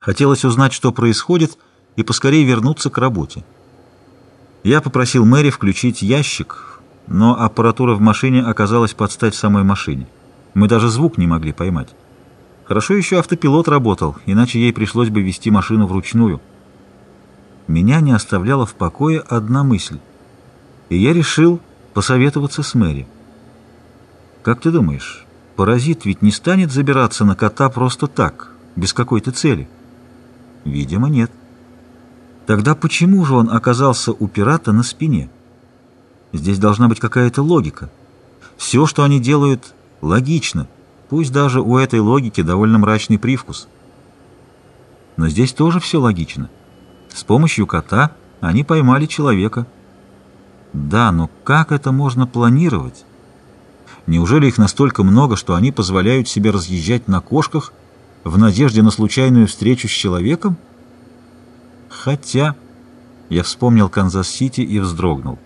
Хотелось узнать, что происходит, и поскорее вернуться к работе. Я попросил Мэри включить ящик, но аппаратура в машине оказалась под стать самой машине. Мы даже звук не могли поймать. Хорошо еще автопилот работал, иначе ей пришлось бы вести машину вручную. Меня не оставляла в покое одна мысль, и я решил посоветоваться с Мэри. Как ты думаешь, паразит ведь не станет забираться на кота просто так, без какой-то цели? Видимо, нет. Тогда почему же он оказался у пирата на спине? Здесь должна быть какая-то логика. Все, что они делают, логично, пусть даже у этой логики довольно мрачный привкус. Но здесь тоже все логично. С помощью кота они поймали человека. Да, но как это можно планировать? Неужели их настолько много, что они позволяют себе разъезжать на кошках в надежде на случайную встречу с человеком? Хотя... Я вспомнил Канзас-Сити и вздрогнул.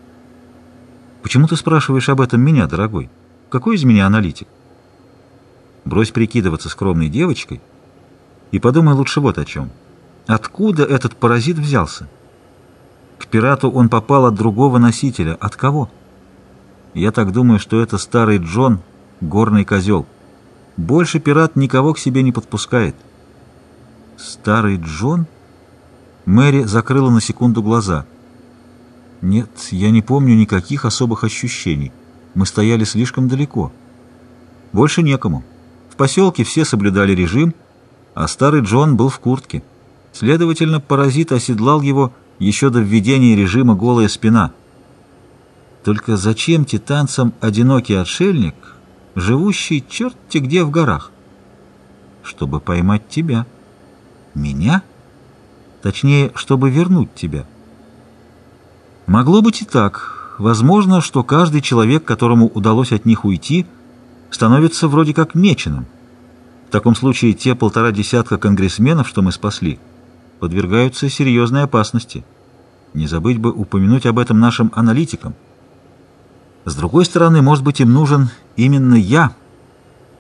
«Почему ты спрашиваешь об этом меня, дорогой? Какой из меня аналитик?» Брось прикидываться скромной девочкой и подумай лучше вот о чем. Откуда этот паразит взялся? К пирату он попал от другого носителя. От кого? Я так думаю, что это старый Джон, горный козел. Больше пират никого к себе не подпускает. Старый Джон? Мэри закрыла на секунду глаза. Нет, я не помню никаких особых ощущений. Мы стояли слишком далеко. Больше некому. В поселке все соблюдали режим, а старый Джон был в куртке. Следовательно, паразит оседлал его еще до введения режима «голая спина». Только зачем титанцам одинокий отшельник, живущий черти где в горах? Чтобы поймать тебя. Меня? Точнее, чтобы вернуть тебя. Могло быть и так. Возможно, что каждый человек, которому удалось от них уйти, становится вроде как меченым. В таком случае те полтора десятка конгрессменов, что мы спасли, подвергаются серьезной опасности. Не забыть бы упомянуть об этом нашим аналитикам. С другой стороны, может быть, им нужен именно я.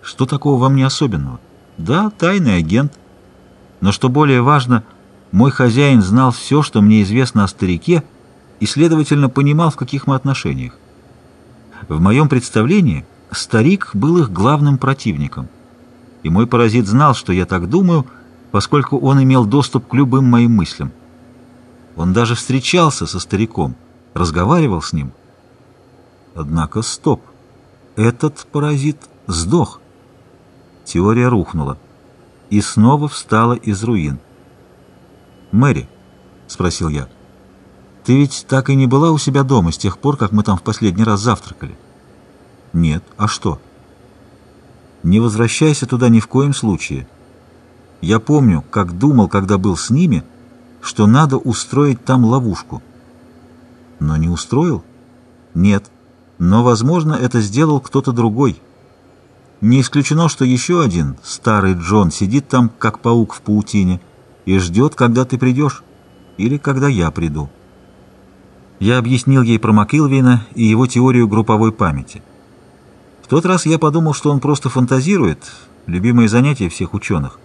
Что такого во мне особенного? Да, тайный агент. Но что более важно, мой хозяин знал все, что мне известно о старике, и, следовательно, понимал, в каких мы отношениях. В моем представлении старик был их главным противником. И мой паразит знал, что я так думаю, поскольку он имел доступ к любым моим мыслям. Он даже встречался со стариком, разговаривал с ним – Однако стоп. Этот паразит сдох. Теория рухнула и снова встала из руин. «Мэри», — спросил я, — «ты ведь так и не была у себя дома с тех пор, как мы там в последний раз завтракали?» «Нет. А что?» «Не возвращайся туда ни в коем случае. Я помню, как думал, когда был с ними, что надо устроить там ловушку». «Но не устроил?» «Нет». Но, возможно, это сделал кто-то другой. Не исключено, что еще один, старый Джон, сидит там, как паук в паутине, и ждет, когда ты придешь, или когда я приду. Я объяснил ей про Макилвина и его теорию групповой памяти. В тот раз я подумал, что он просто фантазирует, любимое занятие всех ученых.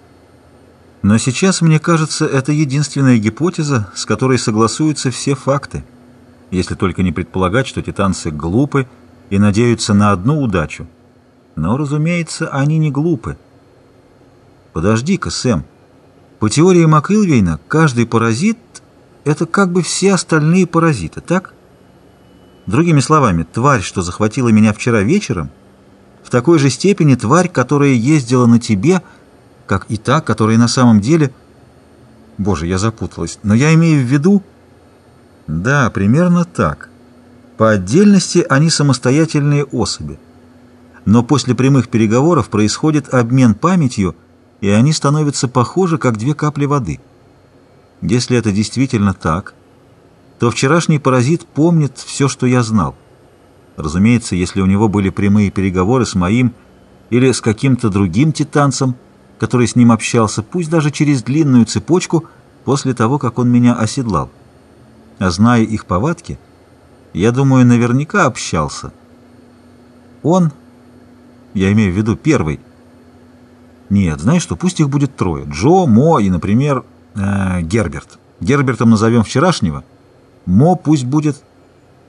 Но сейчас, мне кажется, это единственная гипотеза, с которой согласуются все факты если только не предполагать, что титанцы глупы и надеются на одну удачу. Но, разумеется, они не глупы. Подожди-ка, Сэм. По теории Макилвейна, каждый паразит — это как бы все остальные паразиты, так? Другими словами, тварь, что захватила меня вчера вечером, в такой же степени тварь, которая ездила на тебе, как и та, которая на самом деле... Боже, я запуталась. Но я имею в виду... Да, примерно так. По отдельности они самостоятельные особи. Но после прямых переговоров происходит обмен памятью, и они становятся похожи, как две капли воды. Если это действительно так, то вчерашний паразит помнит все, что я знал. Разумеется, если у него были прямые переговоры с моим или с каким-то другим титанцем, который с ним общался, пусть даже через длинную цепочку, после того, как он меня оседлал. А зная их повадки, я думаю, наверняка общался. Он, я имею в виду первый, Нет, знаешь что, пусть их будет трое. Джо, Мо и, например, э, Герберт. Гербертом назовем вчерашнего. Мо пусть будет...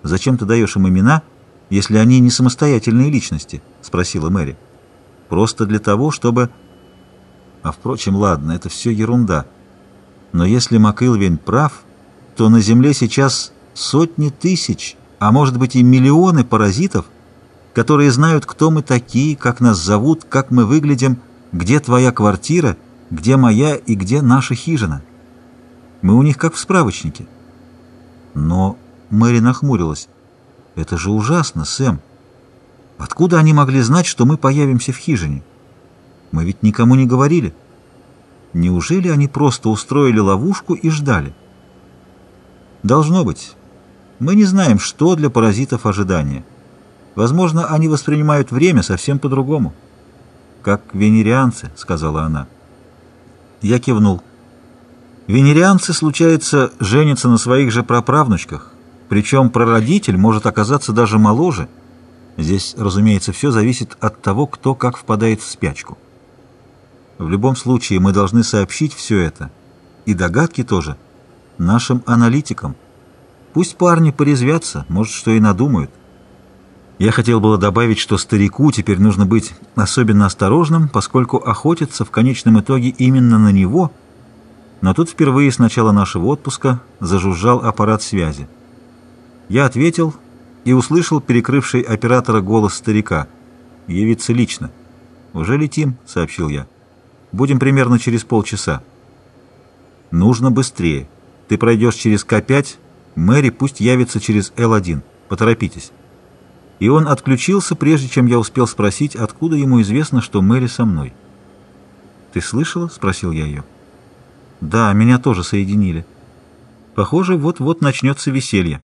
Зачем ты даешь им имена, если они не самостоятельные личности? Спросила Мэри. Просто для того, чтобы... А впрочем, ладно, это все ерунда. Но если МакИлвин прав, то на Земле сейчас сотни тысяч, а может быть и миллионы паразитов, которые знают, кто мы такие, как нас зовут, как мы выглядим, где твоя квартира, где моя и где наша хижина. Мы у них как в справочнике. Но Мэри нахмурилась. Это же ужасно, Сэм. Откуда они могли знать, что мы появимся в хижине? Мы ведь никому не говорили. Неужели они просто устроили ловушку и ждали? Должно быть. Мы не знаем, что для паразитов ожидание. Возможно, они воспринимают время совсем по-другому. «Как венерианцы», — сказала она. Я кивнул. Венерианцы, случается, женятся на своих же праправнучках, причем прародитель может оказаться даже моложе. Здесь, разумеется, все зависит от того, кто как впадает в спячку. В любом случае мы должны сообщить все это, и догадки тоже, нашим аналитикам. Пусть парни порезвятся, может, что и надумают. Я хотел было добавить, что старику теперь нужно быть особенно осторожным, поскольку охотиться в конечном итоге именно на него, но тут впервые с начала нашего отпуска зажужжал аппарат связи. Я ответил и услышал перекрывший оператора голос старика. «Явиться лично». «Уже летим», — сообщил я. Будем примерно через полчаса. Нужно быстрее. Ты пройдешь через К5, Мэри пусть явится через Л1. Поторопитесь. И он отключился, прежде чем я успел спросить, откуда ему известно, что Мэри со мной. «Ты слышала?» — спросил я ее. «Да, меня тоже соединили. Похоже, вот-вот начнется веселье».